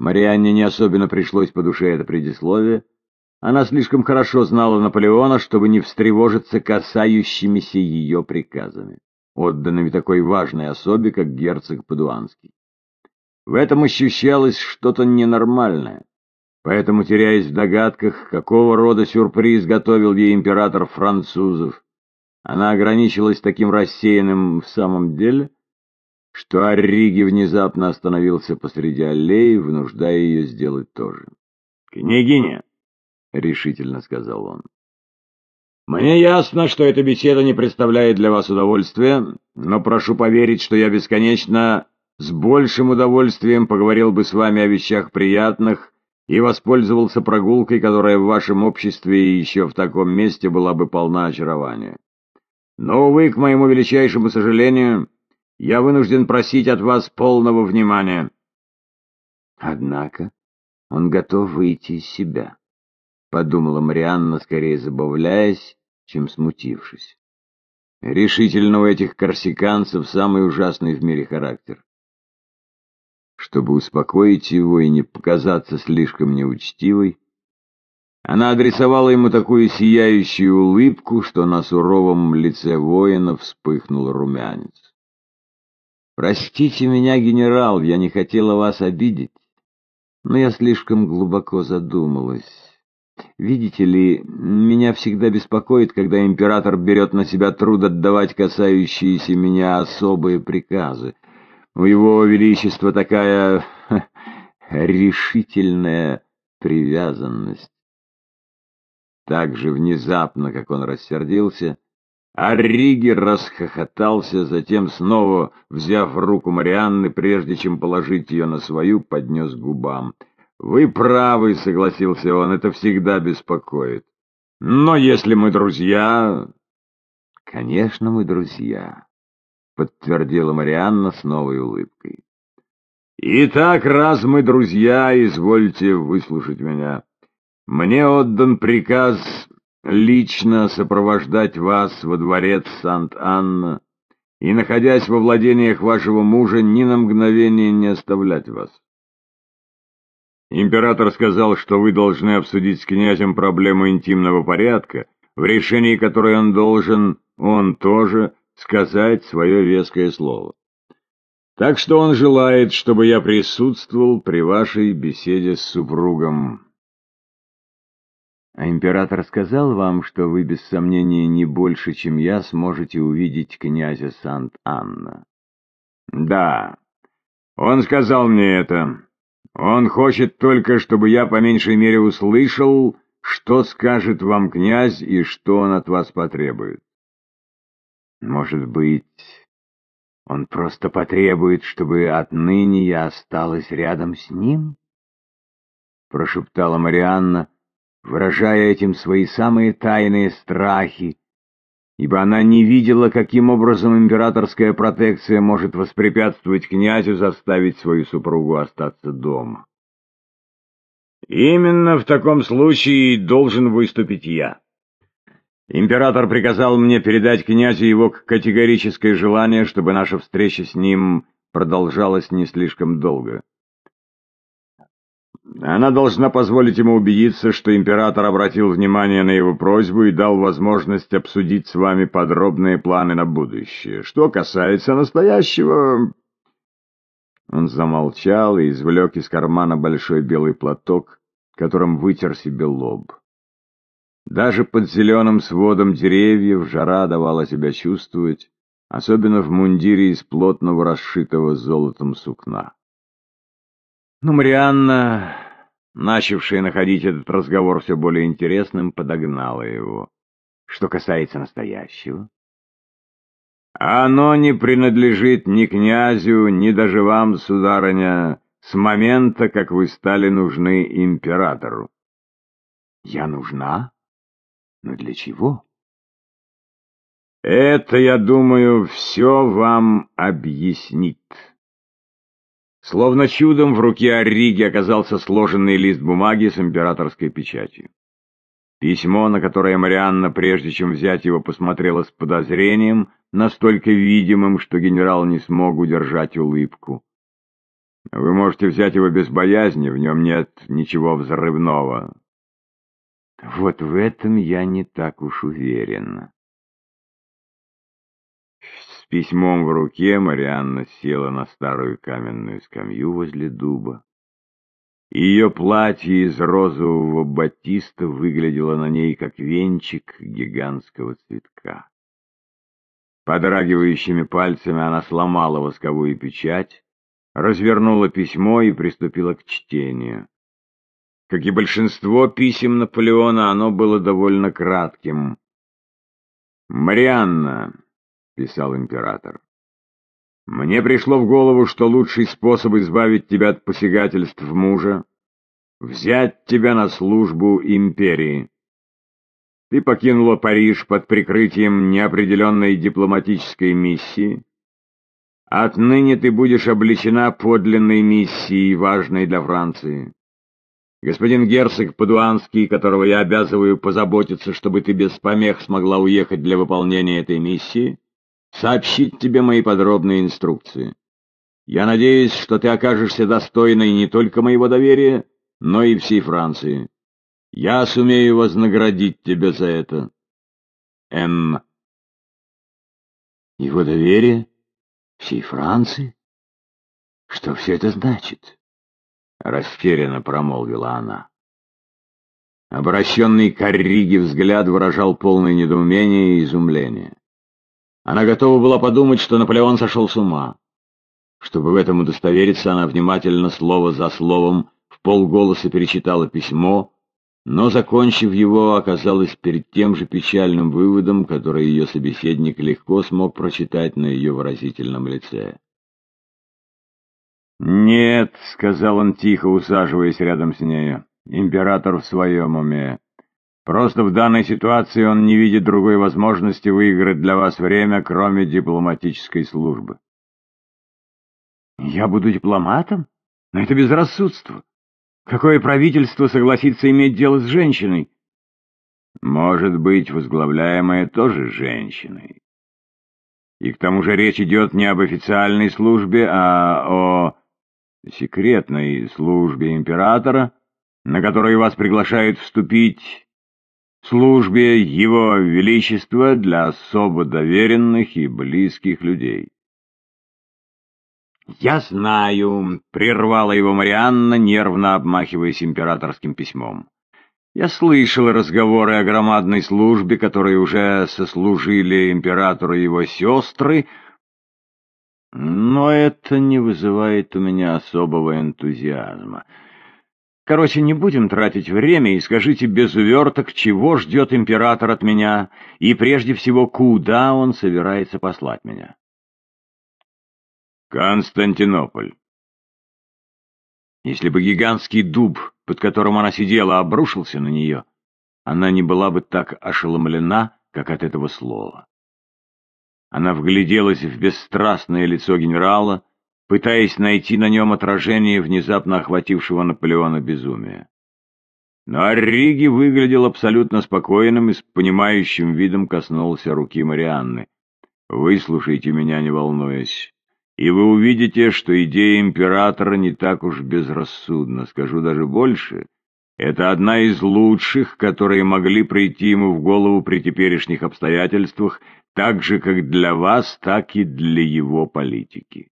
Марианне не особенно пришлось по душе это предисловие. Она слишком хорошо знала Наполеона, чтобы не встревожиться касающимися ее приказами, отданными такой важной особе, как герцог Падуанский. В этом ощущалось что-то ненормальное. Поэтому, теряясь в догадках, какого рода сюрприз готовил ей император французов, она ограничилась таким рассеянным в самом деле, что Орриги внезапно остановился посреди аллеи, вынуждая ее сделать то же. «Княгиня!» — решительно сказал он. «Мне ясно, что эта беседа не представляет для вас удовольствия, но прошу поверить, что я бесконечно с большим удовольствием поговорил бы с вами о вещах приятных и воспользовался прогулкой, которая в вашем обществе и еще в таком месте была бы полна очарования. Но, увы, к моему величайшему сожалению, я вынужден просить от вас полного внимания. Однако он готов выйти из себя, — подумала Марианна, скорее забавляясь, чем смутившись. Решительно у этих корсиканцев самый ужасный в мире характер. Чтобы успокоить его и не показаться слишком неучтивой, она адресовала ему такую сияющую улыбку, что на суровом лице воина вспыхнул румянец. «Простите меня, генерал, я не хотела вас обидеть, но я слишком глубоко задумалась. Видите ли, меня всегда беспокоит, когда император берет на себя труд отдавать касающиеся меня особые приказы. У его величества такая ха, решительная привязанность. Так же внезапно, как он рассердился, Арригер расхохотался, затем снова, взяв руку Марианны, прежде чем положить ее на свою, поднес губам. «Вы правы», — согласился он, — «это всегда беспокоит. Но если мы друзья...» «Конечно, мы друзья», — подтвердила Марианна с новой улыбкой. «Итак, раз мы друзья, извольте выслушать меня». Мне отдан приказ лично сопровождать вас во дворец Сант-Анна и, находясь во владениях вашего мужа, ни на мгновение не оставлять вас. Император сказал, что вы должны обсудить с князем проблему интимного порядка, в решении которой он должен, он тоже, сказать свое веское слово. Так что он желает, чтобы я присутствовал при вашей беседе с супругом. А император сказал вам, что вы, без сомнения, не больше, чем я, сможете увидеть князя Сант-Анна? Да, он сказал мне это. Он хочет только, чтобы я по меньшей мере услышал, что скажет вам князь и что он от вас потребует. Может быть, он просто потребует, чтобы отныне я осталась рядом с ним? Прошептала Марианна, выражая этим свои самые тайные страхи, ибо она не видела, каким образом императорская протекция может воспрепятствовать князю заставить свою супругу остаться дома. Именно в таком случае должен выступить я. Император приказал мне передать князю его категорическое желание, чтобы наша встреча с ним продолжалась не слишком долго. Она должна позволить ему убедиться, что император обратил внимание на его просьбу и дал возможность обсудить с вами подробные планы на будущее. Что касается настоящего...» Он замолчал и извлек из кармана большой белый платок, которым вытер себе лоб. Даже под зеленым сводом деревьев жара давала себя чувствовать, особенно в мундире из плотного расшитого золотом сукна. Но Марианна, начавшая находить этот разговор все более интересным, подогнала его. Что касается настоящего... Оно не принадлежит ни князю, ни даже вам, сударыня, с момента, как вы стали нужны императору. Я нужна? Но для чего? Это, я думаю, все вам объяснит. Словно чудом в руке Орриги оказался сложенный лист бумаги с императорской печатью. Письмо, на которое Марианна, прежде чем взять его, посмотрела с подозрением, настолько видимым, что генерал не смог удержать улыбку. Вы можете взять его без боязни, в нем нет ничего взрывного. Вот в этом я не так уж уверен. Письмом в руке Марианна села на старую каменную скамью возле дуба. Ее платье из розового батиста выглядело на ней, как венчик гигантского цветка. Подрагивающими пальцами она сломала восковую печать, развернула письмо и приступила к чтению. Как и большинство писем Наполеона, оно было довольно кратким. «Марианна», — писал император, мне пришло в голову, что лучший способ избавить тебя от посягательств мужа — взять тебя на службу империи. Ты покинула Париж под прикрытием неопределенной дипломатической миссии. Отныне ты будешь обличена подлинной миссией, важной для Франции. Господин герцог Падуанский, которого я обязываю позаботиться, чтобы ты без помех смогла уехать для выполнения этой миссии, сообщить тебе мои подробные инструкции. Я надеюсь, что ты окажешься достойной не только моего доверия, но и всей Франции. Я сумею вознаградить тебя за это. М. Его доверие? Всей Франции? Что все это значит? Растерянно промолвила она. Обращенный к Орриге взгляд выражал полное недоумение и изумление. Она готова была подумать, что Наполеон сошел с ума. Чтобы в этом удостовериться, она внимательно, слово за словом, в полголоса перечитала письмо, но, закончив его, оказалась перед тем же печальным выводом, который ее собеседник легко смог прочитать на ее выразительном лице. «Нет», — сказал он тихо, усаживаясь рядом с нею, — «император в своем уме. Просто в данной ситуации он не видит другой возможности выиграть для вас время, кроме дипломатической службы. Я буду дипломатом? Но это безрассудство. Какое правительство согласится иметь дело с женщиной? Может быть, возглавляемое тоже женщиной. И к тому же речь идет не об официальной службе, а о секретной службе императора, на которую вас приглашают вступить службе Его Величества для особо доверенных и близких людей. «Я знаю», — прервала его Марианна, нервно обмахиваясь императорским письмом. «Я слышал разговоры о громадной службе, которые уже сослужили императору его сестры, но это не вызывает у меня особого энтузиазма». Короче, не будем тратить время и скажите без уверток, чего ждет император от меня, и прежде всего, куда он собирается послать меня. Константинополь. Если бы гигантский дуб, под которым она сидела, обрушился на нее, она не была бы так ошеломлена, как от этого слова. Она вгляделась в бесстрастное лицо генерала, пытаясь найти на нем отражение внезапно охватившего Наполеона безумия. Но Орриги выглядел абсолютно спокойным и с понимающим видом коснулся руки Марианны. «Выслушайте меня, не волнуясь, и вы увидите, что идея императора не так уж безрассудна, скажу даже больше». Это одна из лучших, которые могли прийти ему в голову при теперешних обстоятельствах, так же, как для вас, так и для его политики.